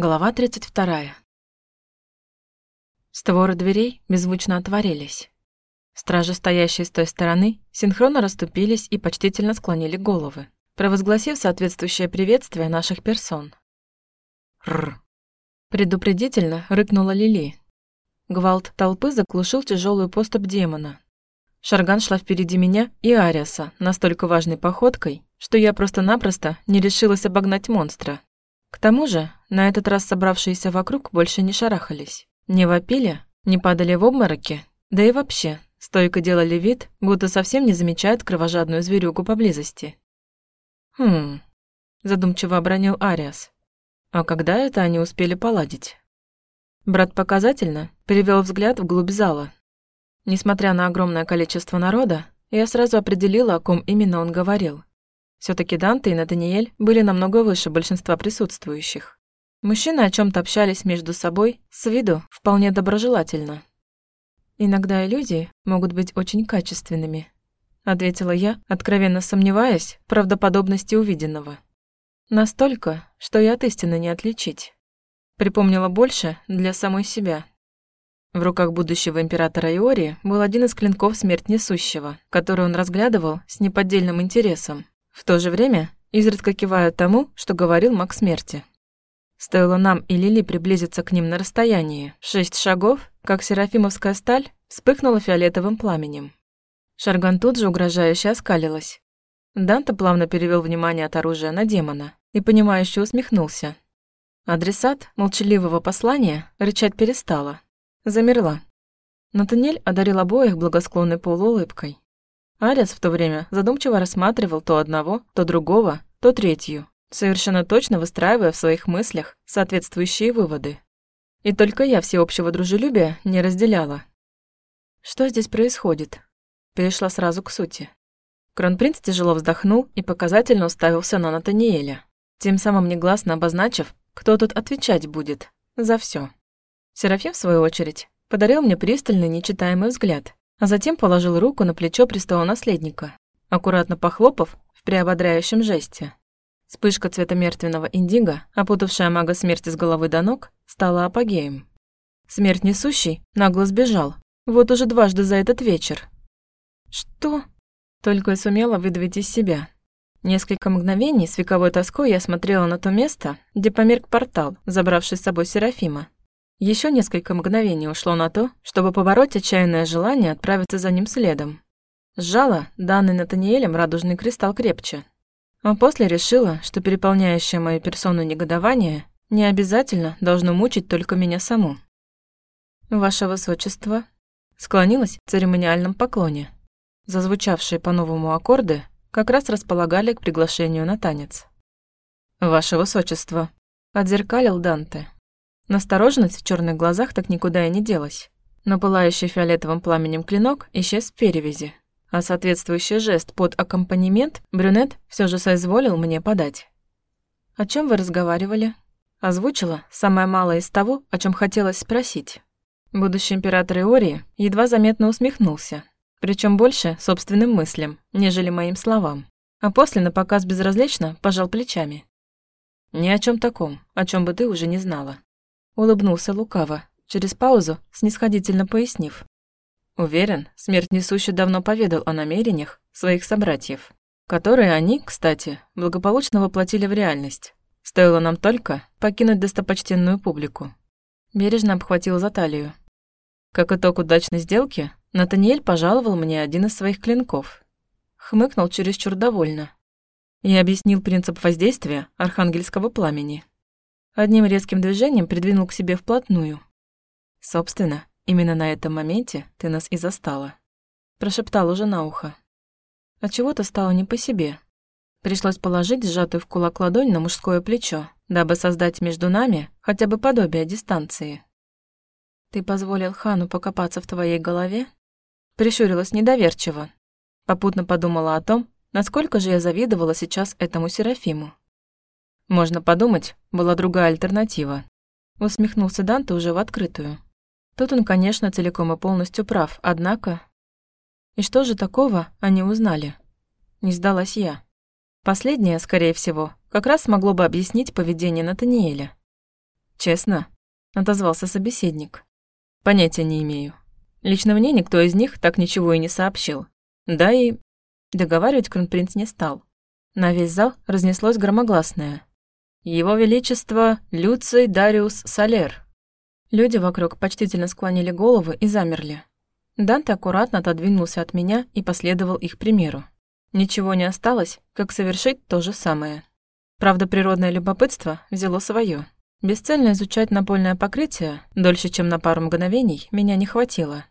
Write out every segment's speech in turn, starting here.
Глава 32. Створы дверей беззвучно отворились. Стражи, стоящие с той стороны, синхронно расступились и почтительно склонили головы, провозгласив соответствующее приветствие наших персон. «Рр!» Предупредительно рыкнула Лили. Гвалт толпы заглушил тяжелую поступ демона. Шарган шла впереди меня и Ариаса настолько важной походкой, что я просто-напросто не решилась обогнать монстра, к тому же, на этот раз собравшиеся вокруг больше не шарахались, не вопили, не падали в обмороки, да и вообще, стойко делали вид, будто совсем не замечают кровожадную зверюгу поблизости. «Хм...» – задумчиво обронил Ариас. «А когда это они успели поладить?» Брат показательно перевел взгляд вглубь зала. Несмотря на огромное количество народа, я сразу определила, о ком именно он говорил. Все таки Данте и Натаниэль были намного выше большинства присутствующих. Мужчины о чем то общались между собой, с виду вполне доброжелательно. «Иногда иллюзии могут быть очень качественными», — ответила я, откровенно сомневаясь в правдоподобности увиденного. «Настолько, что и от истины не отличить». Припомнила больше для самой себя. В руках будущего императора Иори был один из клинков смерть несущего, который он разглядывал с неподдельным интересом. В то же время изредка кивая тому, что говорил маг смерти. Стоило нам и Лили приблизиться к ним на расстоянии шесть шагов, как серафимовская сталь вспыхнула фиолетовым пламенем. Шарган тут же угрожающе оскалилась. Данта плавно перевел внимание от оружия на демона и, понимающе усмехнулся. Адресат молчаливого послания рычать перестала. Замерла. Натанель одарил обоих благосклонной полуулыбкой. Арес в то время задумчиво рассматривал то одного, то другого, то третью, совершенно точно выстраивая в своих мыслях соответствующие выводы. И только я всеобщего дружелюбия не разделяла. Что здесь происходит? Перешла сразу к сути. Кронпринц тяжело вздохнул и показательно уставился на Натаниэля, тем самым негласно обозначив, кто тут отвечать будет за все. Серафим, в свою очередь, подарил мне пристальный, нечитаемый взгляд, а затем положил руку на плечо престола наследника, аккуратно похлопав в приободряющем жесте. Вспышка цвета мертвенного индиго, опутавшая мага смерти с головы до ног, стала апогеем. Смерть несущий нагло сбежал. Вот уже дважды за этот вечер. Что? Только и сумела выдавить из себя. Несколько мгновений с вековой тоской я смотрела на то место, где померк портал, забравший с собой Серафима. Еще несколько мгновений ушло на то, чтобы побороть отчаянное желание отправиться за ним следом. Сжала данный Натаниэлем радужный кристалл крепче, а после решила, что переполняющее мою персону негодование не обязательно должно мучить только меня саму. «Ваше Высочество», склонилась в церемониальном поклоне. Зазвучавшие по-новому аккорды как раз располагали к приглашению на танец. «Ваше Высочество», — отзеркалил Данте. Настороженность в черных глазах так никуда и не делась. Но пылающий фиолетовым пламенем клинок исчез в перевязи, а соответствующий жест под аккомпанемент брюнет все же соизволил мне подать. «О чем вы разговаривали?» Озвучила самое малое из того, о чем хотелось спросить. Будущий император Иории едва заметно усмехнулся, причем больше собственным мыслям, нежели моим словам. А после на показ безразлично пожал плечами. «Ни о чем таком, о чем бы ты уже не знала». Улыбнулся лукаво, через паузу снисходительно пояснив. Уверен, смерть несущий давно поведал о намерениях своих собратьев, которые они, кстати, благополучно воплотили в реальность. Стоило нам только покинуть достопочтенную публику. Бережно обхватил за талию. Как итог удачной сделки, Натаниэль пожаловал мне один из своих клинков. Хмыкнул чересчур довольно. И объяснил принцип воздействия архангельского пламени. Одним резким движением придвинул к себе вплотную. Собственно, Именно на этом моменте ты нас и застала. Прошептал уже на ухо. А чего-то стало не по себе. Пришлось положить сжатую в кулак ладонь на мужское плечо, дабы создать между нами хотя бы подобие дистанции. «Ты позволил Хану покопаться в твоей голове?» Прищурилась недоверчиво. Попутно подумала о том, насколько же я завидовала сейчас этому Серафиму. «Можно подумать, была другая альтернатива», усмехнулся Данте уже в открытую. Тут он, конечно, целиком и полностью прав, однако... И что же такого они узнали? Не сдалась я. Последнее, скорее всего, как раз могло бы объяснить поведение Натаниэля. «Честно?» — отозвался собеседник. «Понятия не имею. Лично мне никто из них так ничего и не сообщил. Да и...» Договаривать кронпринц не стал. На весь зал разнеслось громогласное. «Его Величество Люций Дариус Салер». Люди вокруг почтительно склонили головы и замерли. Данте аккуратно отодвинулся от меня и последовал их примеру. Ничего не осталось, как совершить то же самое. Правда, природное любопытство взяло свое. Бесцельно изучать напольное покрытие дольше, чем на пару мгновений, меня не хватило.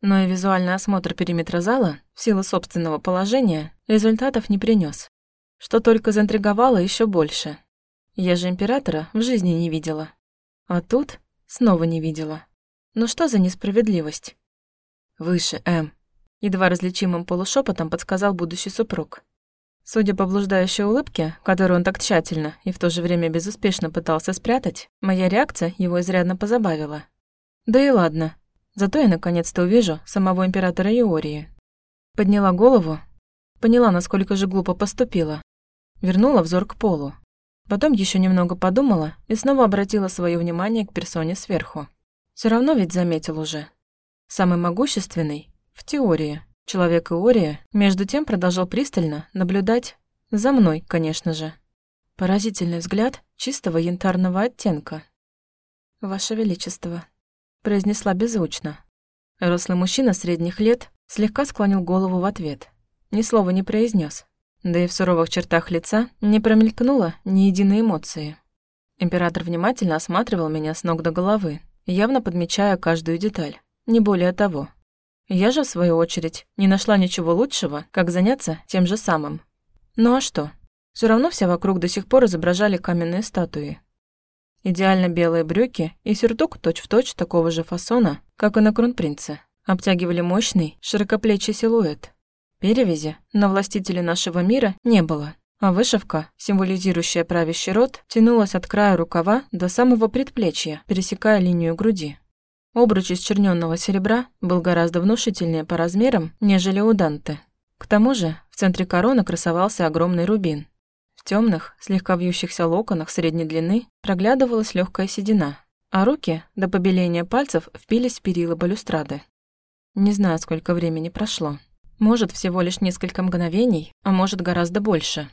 Но и визуальный осмотр периметра зала, в силу собственного положения, результатов не принес, Что только заинтриговало еще больше. Я же императора в жизни не видела. А тут снова не видела. Ну что за несправедливость? Выше, М. Едва различимым полушепотом подсказал будущий супруг. Судя по блуждающей улыбке, которую он так тщательно и в то же время безуспешно пытался спрятать, моя реакция его изрядно позабавила. Да и ладно, Зато я наконец-то увижу самого императора Иории. Подняла голову, поняла, насколько же глупо поступила. Вернула взор к полу. Потом еще немного подумала и снова обратила свое внимание к персоне сверху. Все равно ведь заметил уже. Самый могущественный, в теории, человек Иория, между тем продолжал пристально наблюдать за мной, конечно же. Поразительный взгляд чистого янтарного оттенка. «Ваше Величество», произнесла беззвучно. Рослый мужчина средних лет слегка склонил голову в ответ. Ни слова не произнес, да и в суровых чертах лица не промелькнуло ни единой эмоции. Император внимательно осматривал меня с ног до головы, явно подмечая каждую деталь, не более того. Я же, в свою очередь, не нашла ничего лучшего, как заняться тем же самым. Ну а что? Все равно все вокруг до сих пор изображали каменные статуи. Идеально белые брюки и сюртук точь-в-точь точь такого же фасона, как и на кронпринце, обтягивали мощный, широкоплечий силуэт. Перевязи на властителе нашего мира не было, а вышивка, символизирующая правящий род, тянулась от края рукава до самого предплечья, пересекая линию груди. Обруч из чернённого серебра был гораздо внушительнее по размерам, нежели у Данте. К тому же в центре короны красовался огромный рубин, темных, слегка вьющихся локонах средней длины проглядывалась легкая седина, а руки до побеления пальцев впились в перила балюстрады. Не знаю, сколько времени прошло. Может, всего лишь несколько мгновений, а может, гораздо больше.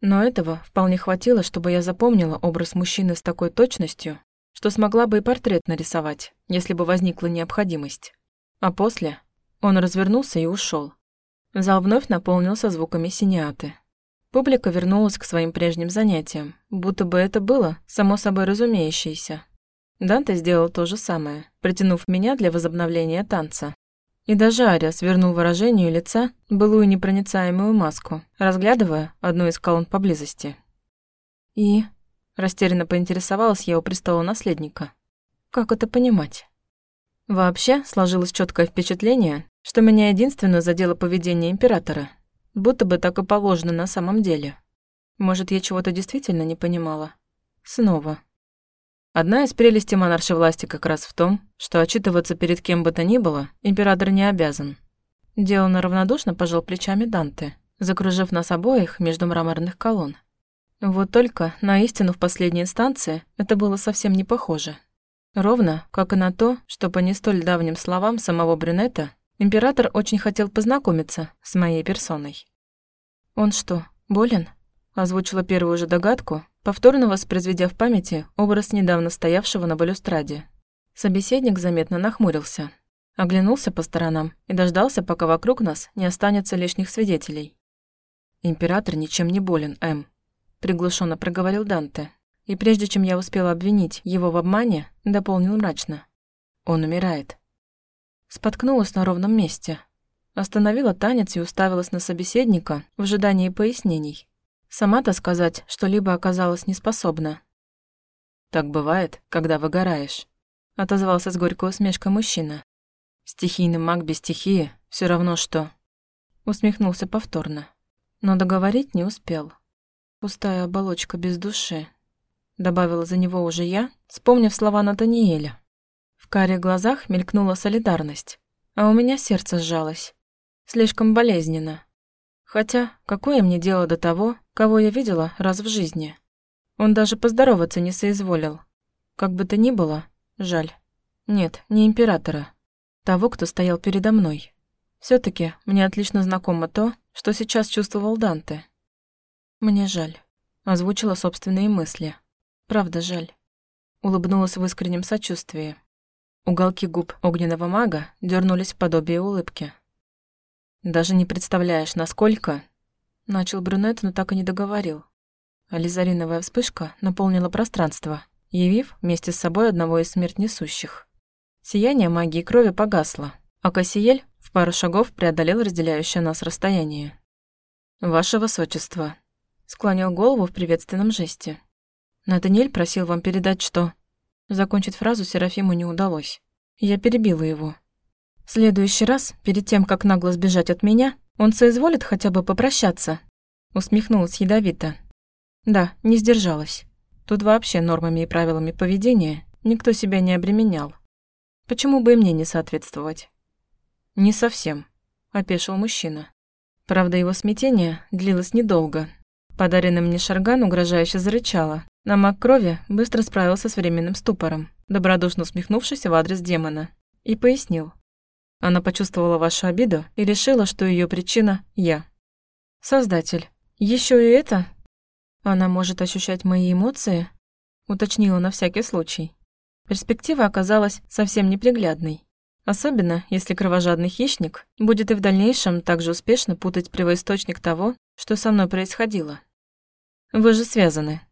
Но этого вполне хватило, чтобы я запомнила образ мужчины с такой точностью, что смогла бы и портрет нарисовать, если бы возникла необходимость. А после он развернулся и ушел. Зал вновь наполнился звуками синеаты. Публика вернулась к своим прежним занятиям, будто бы это было само собой разумеющееся. Данте сделал то же самое, притянув меня для возобновления танца. И даже Ария свернул выражению лица былую непроницаемую маску, разглядывая одну из колонн поблизости. И растерянно поинтересовалась я у престола наследника. Как это понимать? Вообще сложилось четкое впечатление, что меня единственно задело поведение императора – Будто бы так и положено на самом деле. Может, я чего-то действительно не понимала? Снова. Одна из прелестей монаршей власти как раз в том, что отчитываться перед кем бы то ни было император не обязан. Делано равнодушно пожал плечами Данте, закружив нас обоих между мраморных колонн. Вот только на истину в последней инстанции это было совсем не похоже. Ровно, как и на то, что по не столь давним словам самого брюнета Император очень хотел познакомиться с моей персоной. «Он что, болен?» Озвучила первую же догадку, повторно воспроизведя в памяти образ недавно стоявшего на балюстраде. Собеседник заметно нахмурился, оглянулся по сторонам и дождался, пока вокруг нас не останется лишних свидетелей. «Император ничем не болен, М», — приглушенно проговорил Данте. И прежде чем я успела обвинить его в обмане, дополнил мрачно. «Он умирает». Споткнулась на ровном месте. Остановила танец и уставилась на собеседника в ожидании пояснений. Сама-то сказать что-либо оказалась неспособна. «Так бывает, когда выгораешь», — отозвался с горькой усмешкой мужчина. «Стихийный маг без стихии все равно что...» Усмехнулся повторно. Но договорить не успел. «Пустая оболочка без души», — добавила за него уже я, вспомнив слова Натаниэля. В каре глазах мелькнула солидарность, а у меня сердце сжалось. Слишком болезненно. Хотя, какое мне дело до того, кого я видела раз в жизни? Он даже поздороваться не соизволил. Как бы то ни было, жаль. Нет, не императора. Того, кто стоял передо мной. все таки мне отлично знакомо то, что сейчас чувствовал Данте. Мне жаль. Озвучила собственные мысли. Правда, жаль. Улыбнулась в искреннем сочувствии. Уголки губ огненного мага дернулись в подобие улыбки. «Даже не представляешь, насколько...» Начал брюнет, но так и не договорил. Лизариновая вспышка наполнила пространство, явив вместе с собой одного из смерть несущих. Сияние магии крови погасло, а Кассиель в пару шагов преодолел разделяющее нас расстояние. «Ваше Высочество», — склонил голову в приветственном жесте. «Натаниэль просил вам передать, что...» Закончить фразу Серафиму не удалось. Я перебила его. Следующий раз, перед тем, как нагло сбежать от меня, он соизволит хотя бы попрощаться. Усмехнулась ядовито. Да, не сдержалась. Тут вообще нормами и правилами поведения никто себя не обременял. Почему бы и мне не соответствовать? Не совсем, опешил мужчина. Правда, его смятение длилось недолго. Подаренный мне шарган угрожающе зарычала, на маг крови быстро справился с временным ступором, добродушно усмехнувшись в адрес демона, и пояснил. Она почувствовала вашу обиду и решила, что ее причина – я. Создатель. Еще и это? Она может ощущать мои эмоции? Уточнила на всякий случай. Перспектива оказалась совсем неприглядной. Особенно, если кровожадный хищник будет и в дальнейшем также успешно путать первоисточник того, что со мной происходило. Вы же связаны,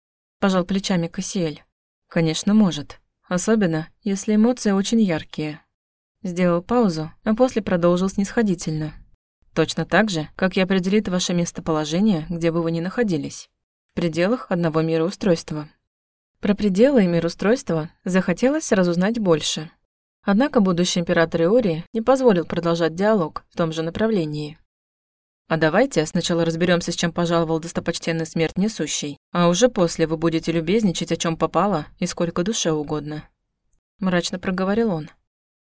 Пожал плечами Кассиэль. Конечно, может. Особенно, если эмоции очень яркие. Сделал паузу, а после продолжил снисходительно. Точно так же, как и определит ваше местоположение, где бы вы ни находились. В пределах одного мироустройства. Про пределы и мироустройства захотелось разузнать больше. Однако будущий император Иории не позволил продолжать диалог в том же направлении. А давайте сначала разберемся, с чем пожаловал достопочтенный смерть несущий, а уже после вы будете любезничать, о чем попало и сколько душе угодно. Мрачно проговорил он.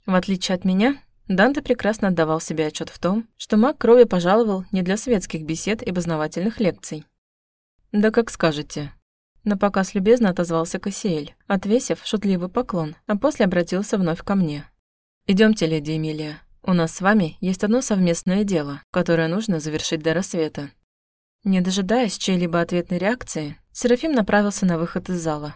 В отличие от меня, Данте прекрасно отдавал себе отчет в том, что маг крови пожаловал не для светских бесед и познавательных лекций. «Да как скажете». На показ любезно отозвался Кассиэль, отвесив шутливый поклон, а после обратился вновь ко мне. Идемте, леди Эмилия, у нас с вами есть одно совместное дело, которое нужно завершить до рассвета». Не дожидаясь чьей-либо ответной реакции, Серафим направился на выход из зала.